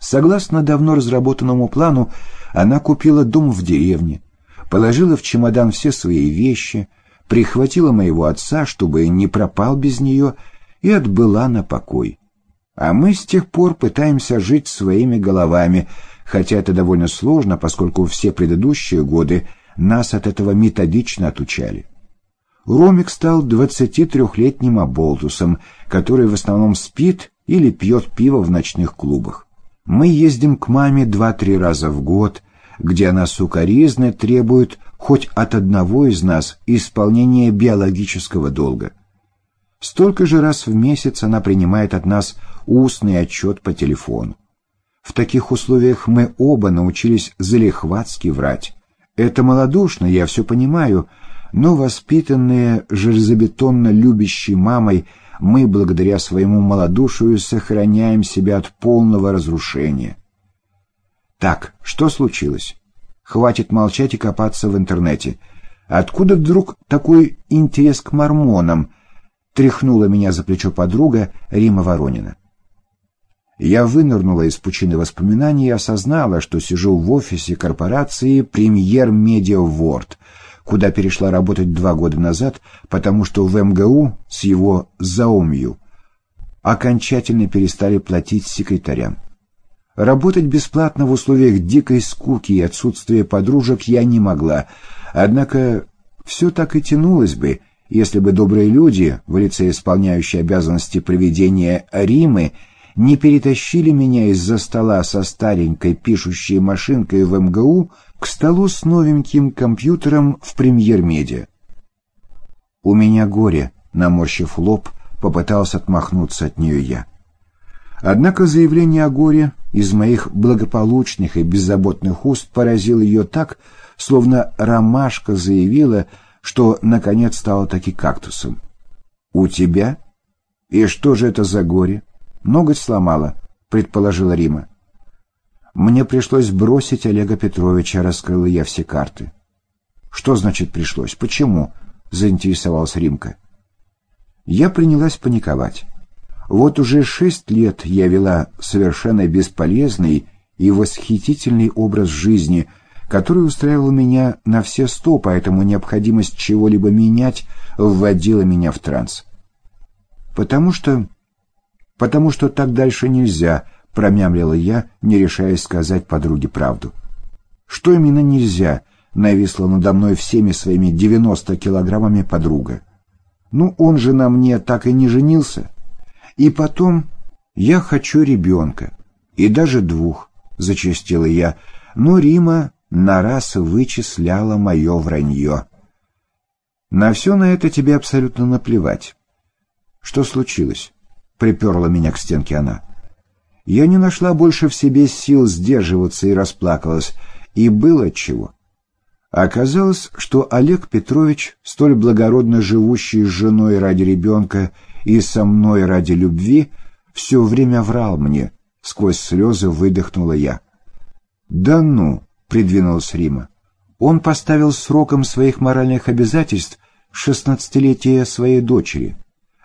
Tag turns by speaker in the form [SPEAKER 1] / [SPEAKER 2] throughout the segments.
[SPEAKER 1] Согласно давно разработанному плану, она купила дом в деревне, положила в чемодан все свои вещи, прихватила моего отца, чтобы не пропал без нее, и отбыла на покой. А мы с тех пор пытаемся жить своими головами, хотя это довольно сложно, поскольку все предыдущие годы нас от этого методично отучали. Ромик стал 23-летним оболтусом, который в основном спит или пьет пиво в ночных клубах. Мы ездим к маме два-три раза в год, где она сукоризно требует хоть от одного из нас исполнения биологического долга. Столько же раз в месяц она принимает от нас устный отчет по телефону. В таких условиях мы оба научились залихватски врать. Это малодушно, я все понимаю, но воспитанные железобетонно любящей мамой мы, благодаря своему малодушию, сохраняем себя от полного разрушения. Так, что случилось? Хватит молчать и копаться в интернете. Откуда вдруг такой интерес к мормонам? Тряхнула меня за плечо подруга Рима Воронина. Я вынырнула из пучины воспоминаний и осознала, что сижу в офисе корпорации «Премьер Медиа Ворд», куда перешла работать два года назад, потому что в МГУ с его заумью окончательно перестали платить секретарям. Работать бесплатно в условиях дикой скуки и отсутствия подружек я не могла, однако все так и тянулось бы, если бы добрые люди, в лице исполняющие обязанности проведения Римы, не перетащили меня из-за стола со старенькой пишущей машинкой в МГУ к столу с новеньким компьютером в премьер-медиа. «У меня горе», — наморщив лоб, попытался отмахнуться от нее я. Однако заявление о горе из моих благополучных и беззаботных уст поразило ее так, словно ромашка заявила, что наконец стала таки кактусом. «У тебя? И что же это за горе? Ноготь сломала», — предположила Рима. «Мне пришлось бросить Олега Петровича», — раскрыла я все карты. «Что значит пришлось? Почему?» — заинтересовалась Римка. Я принялась паниковать. Вот уже шесть лет я вела совершенно бесполезный и восхитительный образ жизни, который устраивал меня на все сто, поэтому необходимость чего-либо менять вводила меня в транс. «Потому что... потому что так дальше нельзя», — промямлила я, не решаясь сказать подруге правду. «Что именно нельзя?» — нависла надо мной всеми своими девяносто килограммами подруга. «Ну, он же на мне так и не женился». И потом, я хочу ребенка, и даже двух, зачастила я, но Рима на раз вычисляла мое вранье. На все на это тебе абсолютно наплевать. Что случилось? Приперла меня к стенке она. Я не нашла больше в себе сил сдерживаться и расплакалась, и было чего. Оказалось, что Олег Петрович, столь благородно живущий с женой ради ребенка и со мной ради любви, все время врал мне, сквозь слезы выдохнула я. «Да ну!» — придвинулась Рима. «Он поставил сроком своих моральных обязательств шестнадцатилетие своей дочери.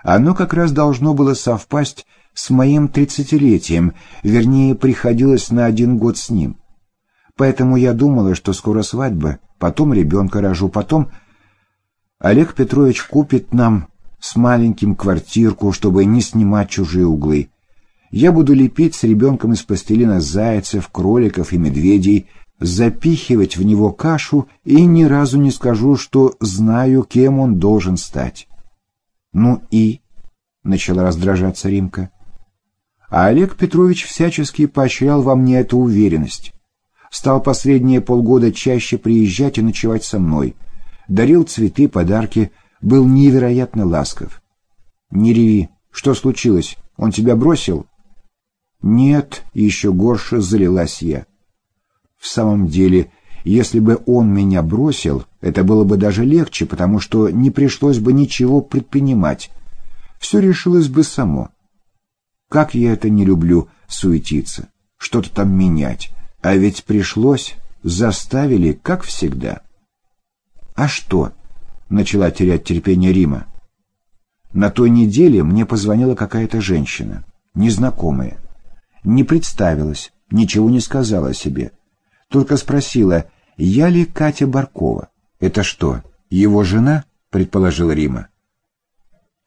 [SPEAKER 1] Оно как раз должно было совпасть с моим тридцатилетием, вернее, приходилось на один год с ним. Поэтому я думала, что скоро свадьба, потом ребенка рожу, потом... Олег Петрович купит нам с маленьким квартирку, чтобы не снимать чужие углы. Я буду лепить с ребенком из пластилина зайцев, кроликов и медведей, запихивать в него кашу и ни разу не скажу, что знаю, кем он должен стать. «Ну и?» — начала раздражаться Римка. А Олег Петрович всячески поощрял во мне эту уверенность. Стал последние полгода чаще приезжать и ночевать со мной. Дарил цветы, подарки — был невероятно ласков. «Не реви. Что случилось? Он тебя бросил?» «Нет», — еще горше залилась я. «В самом деле, если бы он меня бросил, это было бы даже легче, потому что не пришлось бы ничего предпринимать. Все решилось бы само. Как я это не люблю суетиться, что-то там менять. А ведь пришлось, заставили, как всегда». «А что?» начала терять терпение Рима. На той неделе мне позвонила какая-то женщина, незнакомая. Не представилась, ничего не сказала о себе. Только спросила, я ли Катя Баркова. «Это что, его жена?» — предположила Рима.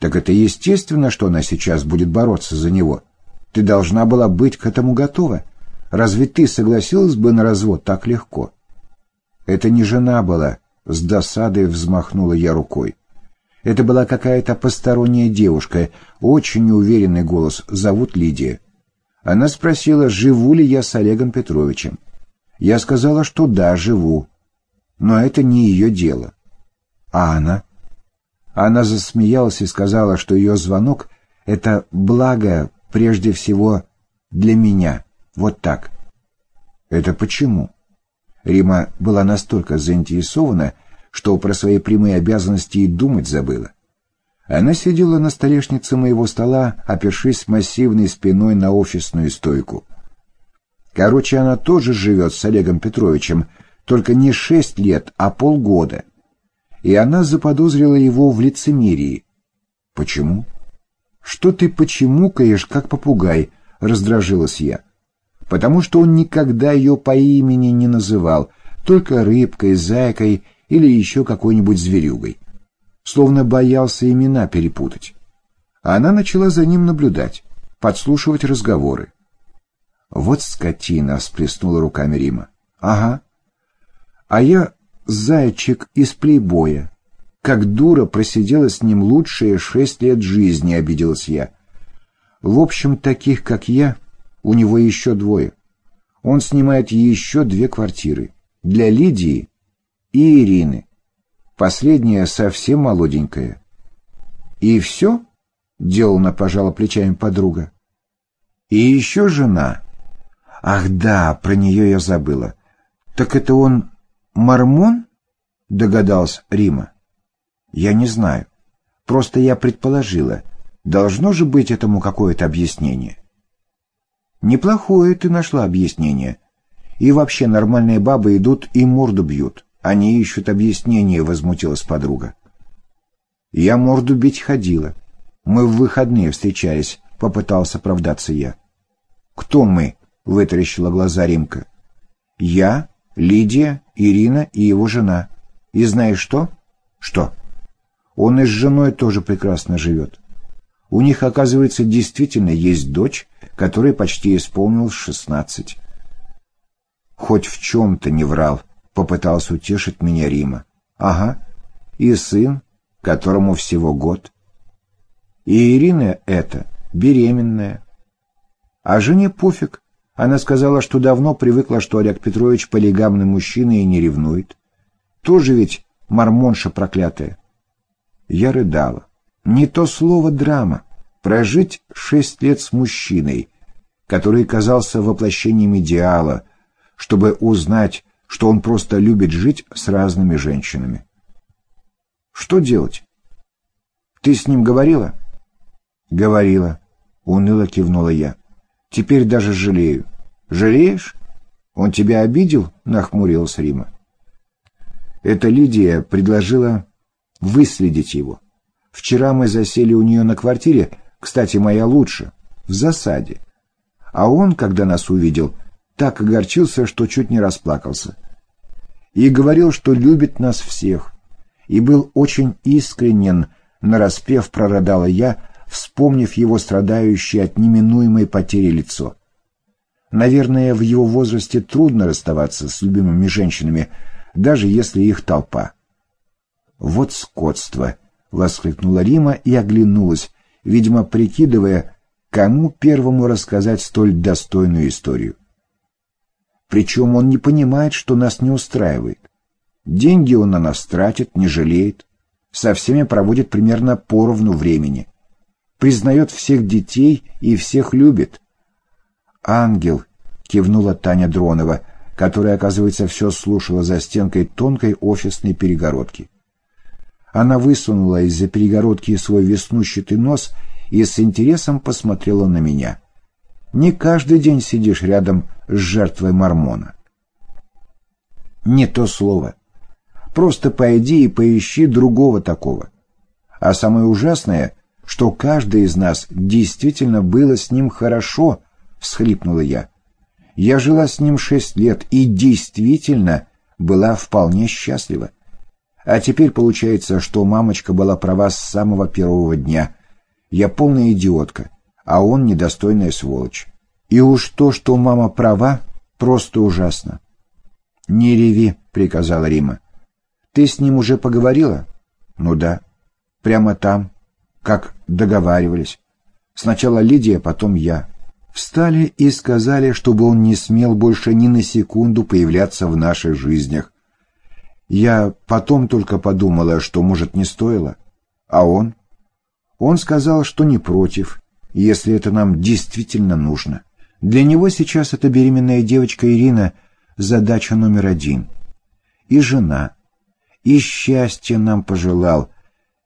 [SPEAKER 1] «Так это естественно, что она сейчас будет бороться за него. Ты должна была быть к этому готова. Разве ты согласилась бы на развод так легко?» «Это не жена была», — с досадой взмахнула я рукой. Это была какая-то посторонняя девушка, очень неуверенный голос, зовут Лидия. Она спросила, живу ли я с Олегом Петровичем. Я сказала, что да, живу. Но это не ее дело. А она? Она засмеялась и сказала, что ее звонок — это благо прежде всего для меня. Вот так. Это почему? Рима была настолько заинтересована, что про свои прямые обязанности и думать забыла. Она сидела на столешнице моего стола, опершись массивной спиной на офисную стойку. Короче, она тоже живет с Олегом Петровичем, только не шесть лет, а полгода. И она заподозрила его в лицемерии. Почему? Что ты почемукаешь, как попугай, раздражилась я. Потому что он никогда ее по имени не называл, только рыбкой, зайкой или еще какой-нибудь зверюгой. Словно боялся имена перепутать. Она начала за ним наблюдать, подслушивать разговоры. Вот скотина, сплеснула руками Рима. Ага. А я зайчик из плейбоя. Как дура просидела с ним лучшие шесть лет жизни, обиделась я. В общем, таких, как я, у него еще двое. Он снимает еще две квартиры. Для Лидии и Ирины. Последняя совсем молоденькая. «И все?» — деланно пожала плечами подруга. «И еще жена». «Ах да, про нее я забыла. Так это он мормон?» — догадался Рима. «Я не знаю. Просто я предположила. Должно же быть этому какое-то объяснение». «Неплохое ты нашла объяснение. И вообще нормальные бабы идут и морду бьют. Они ищут объяснение», — возмутилась подруга. «Я морду бить ходила. Мы в выходные встречались», — попытался оправдаться я. «Кто мы?» — вытаращила глаза Римка. «Я, Лидия, Ирина и его жена. И знаешь что?» «Что?» «Он и с женой тоже прекрасно живет. У них, оказывается, действительно есть дочь, которой почти исполнилось шестнадцать». «Хоть в чем-то не врал», Попытался утешить меня Рима. Ага, и сын, которому всего год. И Ирина эта, беременная. А жене пофиг. Она сказала, что давно привыкла, что Олег Петрович полигамный мужчина и не ревнует. Тоже ведь мормонша проклятая. Я рыдала. Не то слово драма. Прожить шесть лет с мужчиной, который казался воплощением идеала, чтобы узнать, что он просто любит жить с разными женщинами. Что делать? Ты с ним говорила? Говорила. Уныло кивнула я. Теперь даже жалею. Жалеешь? Он тебя обидел? Нахмурилась Рима. Эта Лидия предложила выследить его. Вчера мы засели у нее на квартире, кстати, моя лучше, в засаде. А он, когда нас увидел, так огорчился, что чуть не расплакался. И говорил, что любит нас всех. И был очень искренен, нараспев прорыдала я, вспомнив его страдающее от неминуемой потери лицо. Наверное, в его возрасте трудно расставаться с любимыми женщинами, даже если их толпа. «Вот скотство!» — воскликнула Рима и оглянулась, видимо, прикидывая, кому первому рассказать столь достойную историю. Причем он не понимает, что нас не устраивает. Деньги он на нас тратит, не жалеет. Со всеми проводит примерно поровну времени. Признает всех детей и всех любит. «Ангел», — кивнула Таня Дронова, которая, оказывается, все слушала за стенкой тонкой офисной перегородки. Она высунула из-за перегородки свой веснущатый нос и с интересом посмотрела на меня. Не каждый день сидишь рядом с жертвой мормона. Не то слово. Просто пойди и поищи другого такого. А самое ужасное, что каждый из нас действительно было с ним хорошо, всхлипнула я. Я жила с ним шесть лет и действительно была вполне счастлива. А теперь получается, что мамочка была права с самого первого дня. Я полная идиотка, а он недостойная сволочь. И уж то, что мама права, просто ужасно. «Не реви», — приказала Рима. «Ты с ним уже поговорила?» «Ну да. Прямо там, как договаривались. Сначала Лидия, потом я. Встали и сказали, чтобы он не смел больше ни на секунду появляться в наших жизнях. Я потом только подумала, что, может, не стоило. А он? Он сказал, что не против, если это нам действительно нужно. Для него сейчас эта беременная девочка Ирина — задача номер один. И жена. И счастье нам пожелал.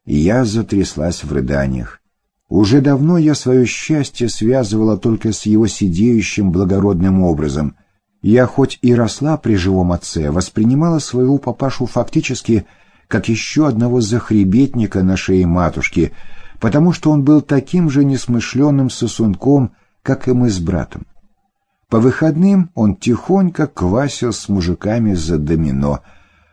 [SPEAKER 1] Я затряслась в рыданиях. Уже давно я свое счастье связывала только с его сидеющим благородным образом. Я хоть и росла при живом отце, воспринимала своего папашу фактически как еще одного захребетника на шее матушки, потому что он был таким же несмышленным сосунком, как и мы с братом. По выходным он тихонько квасил с мужиками за домино,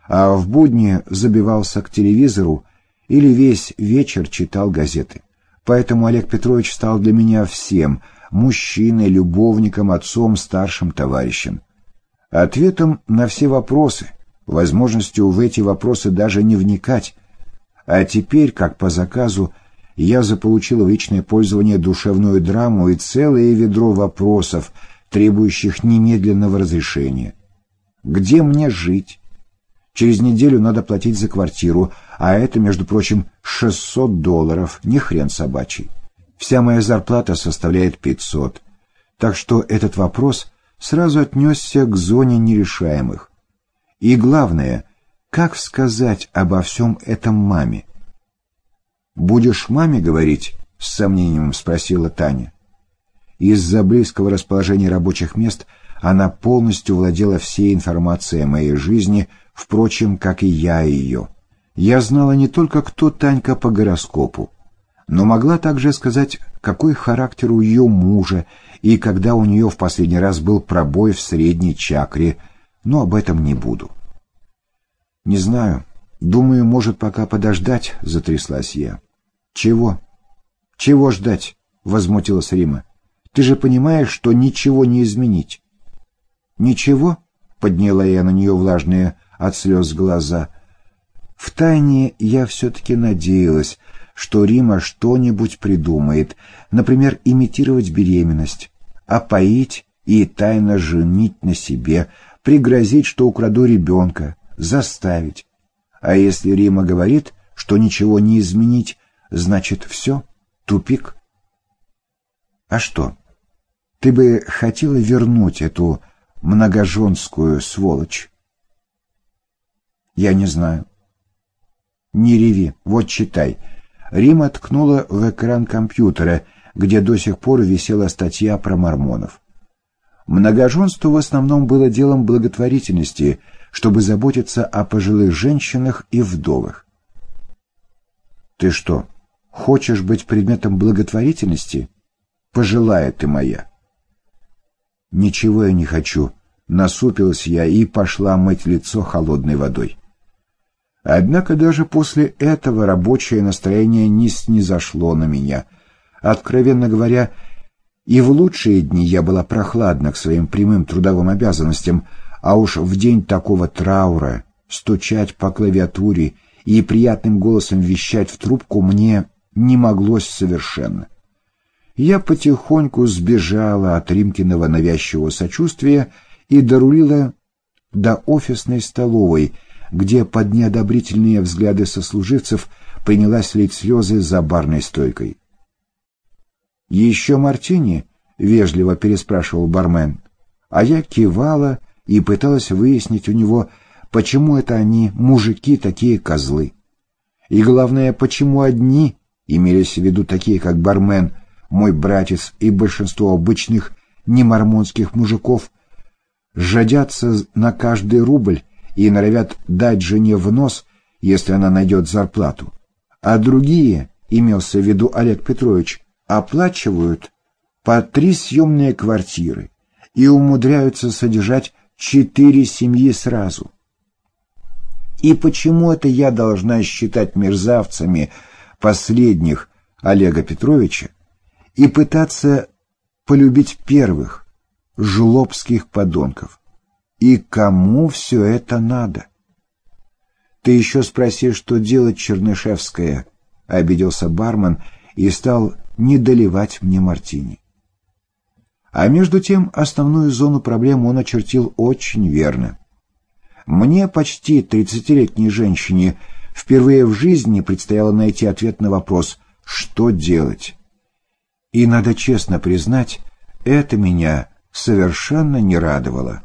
[SPEAKER 1] а в будни забивался к телевизору или весь вечер читал газеты. Поэтому Олег Петрович стал для меня всем — мужчиной, любовником, отцом, старшим товарищем. Ответом на все вопросы, возможностью в эти вопросы даже не вникать. А теперь, как по заказу, я заполучил в личное пользование душевную драму и целое ведро вопросов, требующих немедленного разрешения. Где мне жить? Через неделю надо платить за квартиру, а это, между прочим, 600 долларов, не хрен собачий. Вся моя зарплата составляет 500. Так что этот вопрос сразу отнесся к зоне нерешаемых. И главное, как сказать обо всем этом маме? «Будешь маме говорить?» — с сомнением спросила Таня. Из-за близкого расположения рабочих мест она полностью владела всей информацией о моей жизни, впрочем, как и я ее. Я знала не только, кто Танька по гороскопу, но могла также сказать, какой характер у ее мужа и когда у нее в последний раз был пробой в средней чакре, но об этом не буду. «Не знаю. Думаю, может пока подождать», — затряслась я. «Чего? Чего ждать?» — возмутилась Рима. «Ты же понимаешь, что ничего не изменить». «Ничего?» — подняла я на нее влажные от слез глаза. Втайне я все-таки надеялась, что Рима что-нибудь придумает, например, имитировать беременность, опоить и тайно женить на себе, пригрозить, что украду ребенка, заставить. А если Рима говорит, что ничего не изменить, значит все, тупик. А что? Ты бы хотела вернуть эту многоженскую сволочь? Я не знаю. Не реви, вот читай. Рима ткнула в экран компьютера, где до сих пор висела статья про мормонов. Многоженство в основном было делом благотворительности, чтобы заботиться о пожилых женщинах и вдовах. Ты что, хочешь быть предметом благотворительности? Пожилая ты моя. Ничего я не хочу. Насупилась я и пошла мыть лицо холодной водой. Однако даже после этого рабочее настроение не снизошло на меня. Откровенно говоря, и в лучшие дни я была прохладна к своим прямым трудовым обязанностям, а уж в день такого траура стучать по клавиатуре и приятным голосом вещать в трубку мне не моглось совершенно. Я потихоньку сбежала от Римкиного навязчивого сочувствия и дорулила до офисной столовой — где под неодобрительные взгляды сослуживцев принялась лить слезы за барной стойкой. «Еще мартини?» — вежливо переспрашивал бармен. А я кивала и пыталась выяснить у него, почему это они, мужики, такие козлы. И главное, почему одни, имелись в виду такие, как бармен, мой братец и большинство обычных немормонских мужиков, жадятся на каждый рубль и норовят дать жене в нос, если она найдет зарплату. А другие, имелся в виду Олег Петрович, оплачивают по три съемные квартиры и умудряются содержать четыре семьи сразу. И почему это я должна считать мерзавцами последних Олега Петровича и пытаться полюбить первых, жлобских подонков? И кому все это надо? Ты еще спроси, что делать, Чернышевская, — обиделся бармен и стал не доливать мне мартини. А между тем основную зону проблем он очертил очень верно. Мне, почти тридцатилетней женщине, впервые в жизни предстояло найти ответ на вопрос «что делать?». И, надо честно признать, это меня совершенно не радовало.